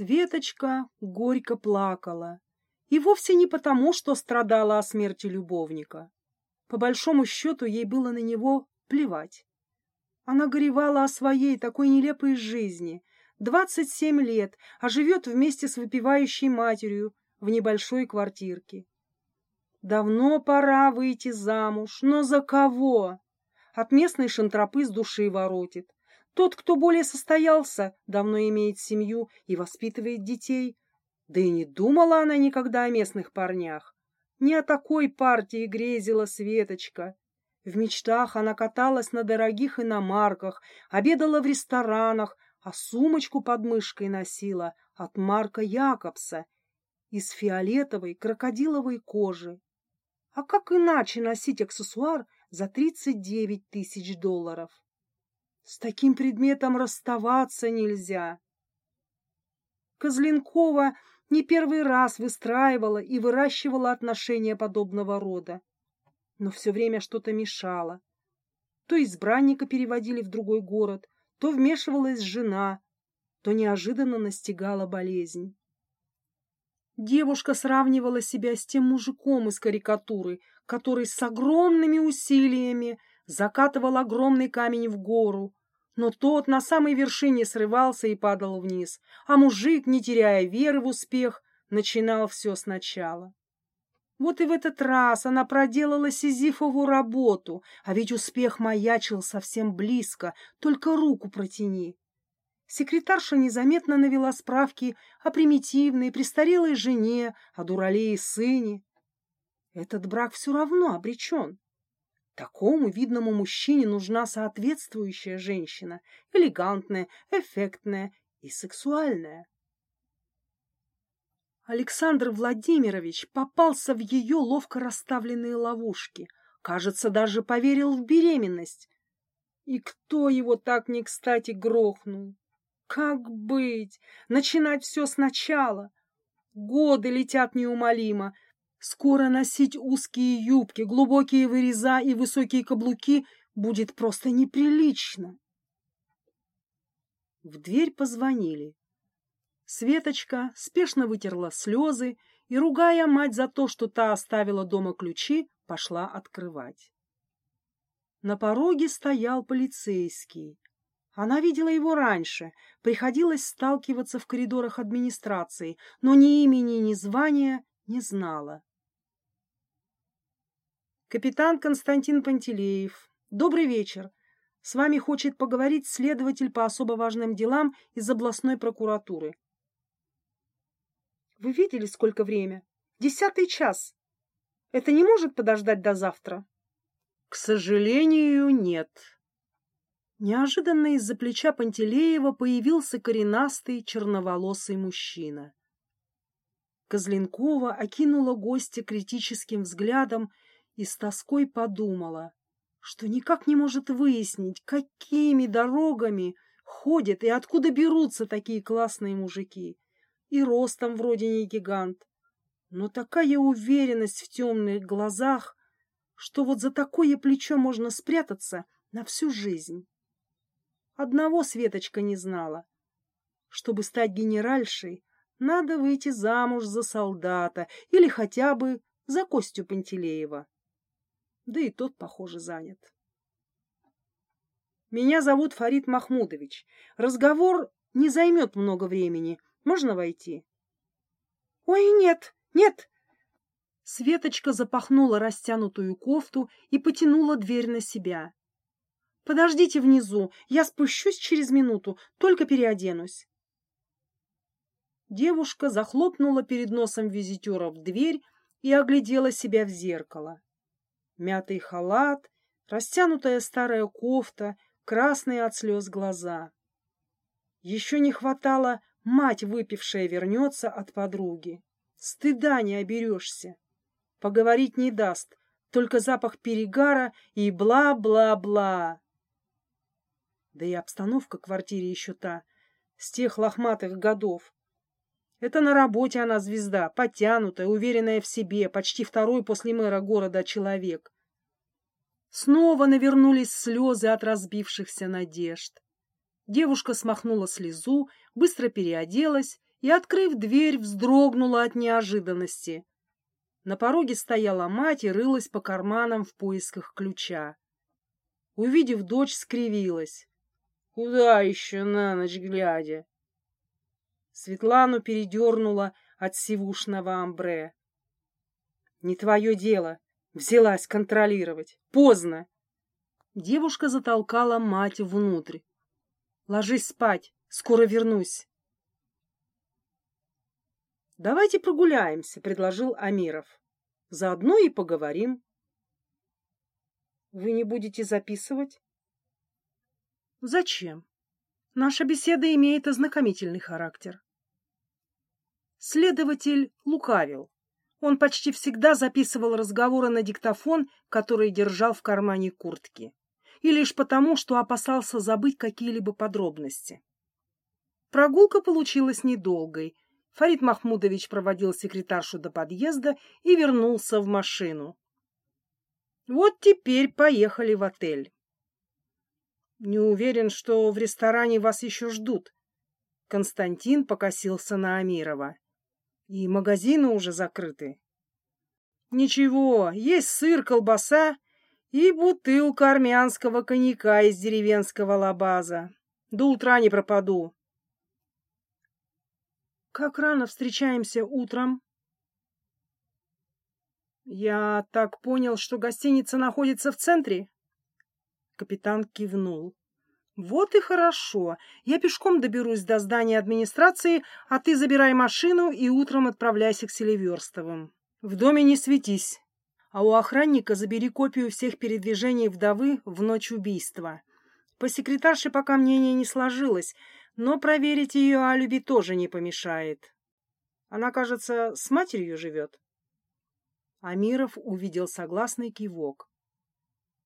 Светочка горько плакала. И вовсе не потому, что страдала о смерти любовника. По большому счету ей было на него плевать. Она горевала о своей такой нелепой жизни. Двадцать семь лет, а живет вместе с выпивающей матерью в небольшой квартирке. Давно пора выйти замуж, но за кого? От местной шантропы с души воротит. Тот, кто более состоялся, давно имеет семью и воспитывает детей. Да и не думала она никогда о местных парнях. Не о такой партии грезила Светочка. В мечтах она каталась на дорогих иномарках, обедала в ресторанах, а сумочку под мышкой носила от Марка Якобса из фиолетовой крокодиловой кожи. А как иначе носить аксессуар за 39 тысяч долларов? С таким предметом расставаться нельзя. Козленкова не первый раз выстраивала и выращивала отношения подобного рода. Но все время что-то мешало. То избранника переводили в другой город, то вмешивалась жена, то неожиданно настигала болезнь. Девушка сравнивала себя с тем мужиком из карикатуры, который с огромными усилиями закатывал огромный камень в гору, но тот на самой вершине срывался и падал вниз, а мужик, не теряя веры в успех, начинал все сначала. Вот и в этот раз она проделала сизифову работу, а ведь успех маячил совсем близко, только руку протяни. Секретарша незаметно навела справки о примитивной, престарелой жене, о дурале и сыне. Этот брак все равно обречен. Такому видному мужчине нужна соответствующая женщина, элегантная, эффектная и сексуальная. Александр Владимирович попался в ее ловко расставленные ловушки, кажется, даже поверил в беременность. И кто его так не кстати грохнул? Как быть? Начинать все сначала? Годы летят неумолимо, Скоро носить узкие юбки, глубокие выреза и высокие каблуки будет просто неприлично. В дверь позвонили. Светочка спешно вытерла слезы и, ругая мать за то, что та оставила дома ключи, пошла открывать. На пороге стоял полицейский. Она видела его раньше, приходилось сталкиваться в коридорах администрации, но ни имени, ни звания не знала. Капитан Константин Пантелеев. Добрый вечер. С вами хочет поговорить следователь по особо важным делам из областной прокуратуры. Вы видели, сколько время? Десятый час. Это не может подождать до завтра? К сожалению, нет. Неожиданно из-за плеча Пантелеева появился коренастый черноволосый мужчина. Козленкова окинула гостя критическим взглядом и с тоской подумала, что никак не может выяснить, какими дорогами ходят и откуда берутся такие классные мужики. И ростом вроде не гигант, но такая уверенность в темных глазах, что вот за такое плечо можно спрятаться на всю жизнь. Одного Светочка не знала. Чтобы стать генеральшей, надо выйти замуж за солдата или хотя бы за Костю Пантелеева да и тот, похоже, занят. Меня зовут Фарид Махмудович. Разговор не займет много времени. Можно войти? Ой, нет, нет. Светочка запахнула растянутую кофту и потянула дверь на себя. Подождите внизу, я спущусь через минуту, только переоденусь. Девушка захлопнула перед носом визитера в дверь и оглядела себя в зеркало мятый халат, растянутая старая кофта, красные от слез глаза. Еще не хватало, мать выпившая вернется от подруги. Стыда не оберешься. Поговорить не даст, только запах перегара и бла-бла-бла. Да и обстановка в квартире еще та, с тех лохматых годов. Это на работе она звезда, потянутая, уверенная в себе, почти второй после мэра города человек. Снова навернулись слезы от разбившихся надежд. Девушка смахнула слезу, быстро переоделась и, открыв дверь, вздрогнула от неожиданности. На пороге стояла мать и рылась по карманам в поисках ключа. Увидев дочь, скривилась. Куда еще на ночь глядя? Светлану передернула от сивушного амбре. Не твое дело. Взялась контролировать. Поздно. Девушка затолкала мать внутрь. Ложись спать, скоро вернусь. Давайте прогуляемся, предложил Амиров. Заодно и поговорим. Вы не будете записывать? Зачем? Наша беседа имеет ознакомительный характер. Следователь лукавил. Он почти всегда записывал разговоры на диктофон, который держал в кармане куртки. И лишь потому, что опасался забыть какие-либо подробности. Прогулка получилась недолгой. Фарид Махмудович проводил секретаршу до подъезда и вернулся в машину. Вот теперь поехали в отель. Не уверен, что в ресторане вас еще ждут. Константин покосился на Амирова. И магазины уже закрыты. Ничего, есть сыр, колбаса и бутылка армянского коньяка из деревенского лабаза. До утра не пропаду. Как рано встречаемся утром? Я так понял, что гостиница находится в центре? Капитан кивнул. Вот и хорошо. Я пешком доберусь до здания администрации, а ты забирай машину и утром отправляйся к Селиверстовым. В доме не светись. А у охранника забери копию всех передвижений вдовы в ночь убийства. По секретарше пока мнение не сложилось, но проверить ее алиби тоже не помешает. Она, кажется, с матерью живет. Амиров увидел согласный кивок.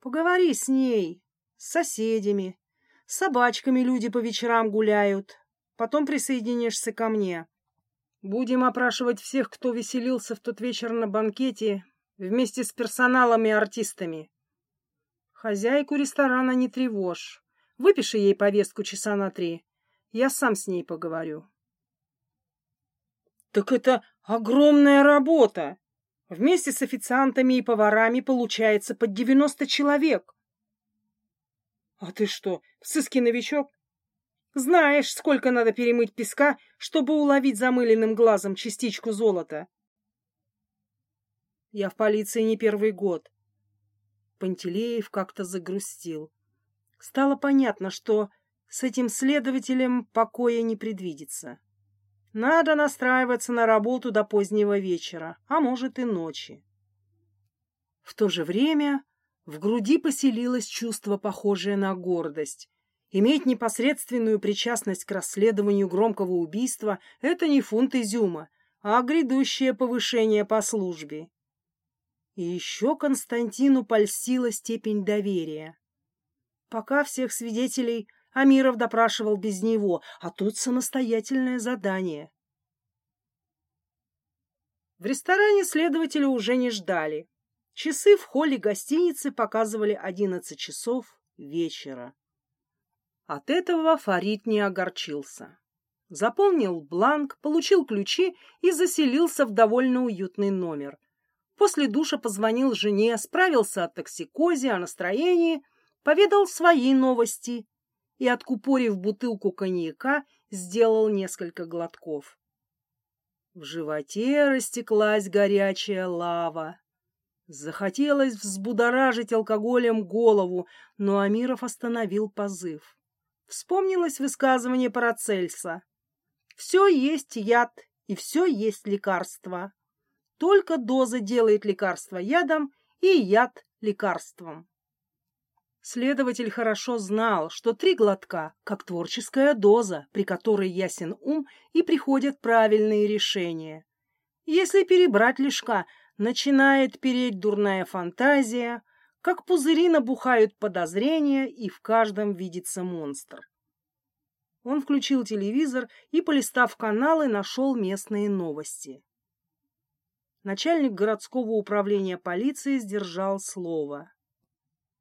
Поговори с ней, с соседями. С собачками люди по вечерам гуляют. Потом присоединишься ко мне. Будем опрашивать всех, кто веселился в тот вечер на банкете вместе с персоналом и артистами. Хозяйку ресторана не тревожь. Выпиши ей повестку часа на три. Я сам с ней поговорю. Так это огромная работа. Вместе с официантами и поварами получается под девяносто человек. А ты что, в сыске новичок? Знаешь, сколько надо перемыть песка, чтобы уловить замыленным глазом частичку золота? Я в полиции не первый год. Пантелеев как-то загрустил. Стало понятно, что с этим следователем покоя не предвидится. Надо настраиваться на работу до позднего вечера, а может и ночи. В то же время в груди поселилось чувство, похожее на гордость. Иметь непосредственную причастность к расследованию громкого убийства — это не фунт изюма, а грядущее повышение по службе. И еще Константину польстила степень доверия. Пока всех свидетелей Амиров допрашивал без него, а тут самостоятельное задание. В ресторане следователя уже не ждали. Часы в холле гостиницы показывали одиннадцать часов вечера. От этого Фарид не огорчился. Заполнил бланк, получил ключи и заселился в довольно уютный номер. После душа позвонил жене, справился о токсикозе, о настроении, поведал свои новости и, откупорив бутылку коньяка, сделал несколько глотков. В животе растеклась горячая лава. Захотелось взбудоражить алкоголем голову, но Амиров остановил позыв. Вспомнилось высказывание Парацельса. «Все есть яд, и все есть лекарство. Только доза делает лекарство ядом и яд лекарством». Следователь хорошо знал, что три глотка — как творческая доза, при которой ясен ум и приходят правильные решения. Если перебрать лишка, начинает переть дурная фантазия, как пузыри набухают подозрения, и в каждом видится монстр. Он включил телевизор и, полистав каналы, нашел местные новости. Начальник городского управления полиции сдержал слово.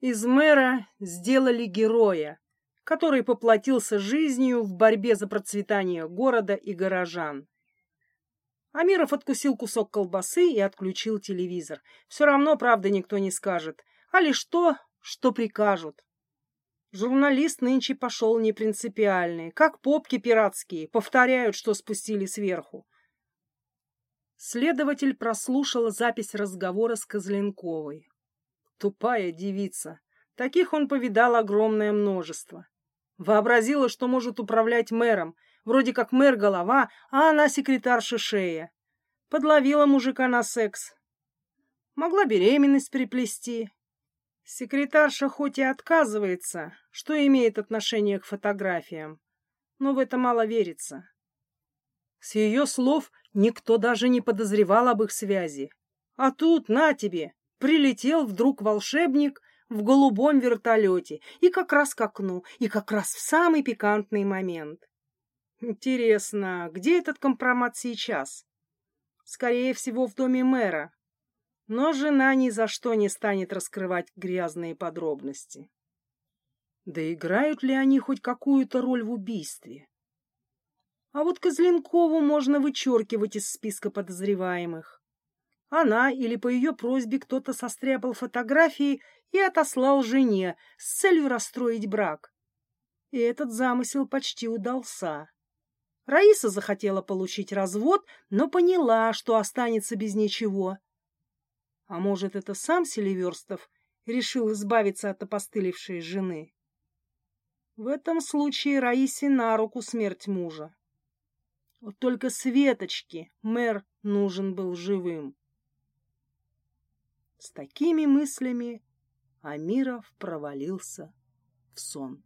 Из мэра сделали героя. который поплатился жизнью в борьбе за процветание города и горожан. Амиров откусил кусок колбасы и отключил телевизор. Все равно, правда, никто не скажет, а лишь то, что прикажут. Журналист нынче пошел непринципиальный, как попки пиратские, повторяют, что спустили сверху. Следователь прослушал запись разговора с Козленковой. Тупая девица. Таких он повидал огромное множество. Вообразила, что может управлять мэром, вроде как мэр голова, а она секретарша шея. Подловила мужика на секс. Могла беременность приплести. Секретарша хоть и отказывается, что имеет отношение к фотографиям, но в это мало верится. С ее слов никто даже не подозревал об их связи. А тут, на тебе, прилетел вдруг волшебник в голубом вертолете, и как раз к окну, и как раз в самый пикантный момент. Интересно, где этот компромат сейчас? Скорее всего, в доме мэра. Но жена ни за что не станет раскрывать грязные подробности. Да играют ли они хоть какую-то роль в убийстве? А вот Козленкову можно вычеркивать из списка подозреваемых. Она или по ее просьбе кто-то состряпал фотографии и отослал жене с целью расстроить брак. И этот замысел почти удался. Раиса захотела получить развод, но поняла, что останется без ничего. А может, это сам Селиверстов решил избавиться от опостылевшей жены? В этом случае Раисе на руку смерть мужа. Вот только Светочке мэр нужен был живым. С такими мыслями Амиров провалился в сон.